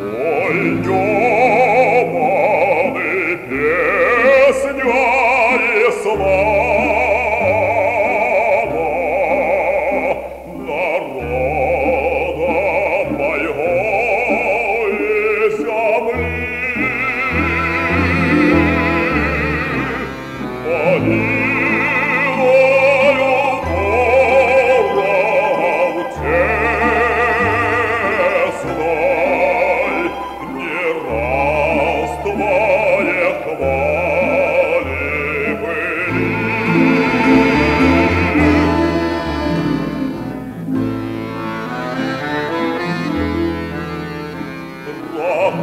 voglio amare te, Signore,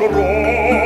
Rock.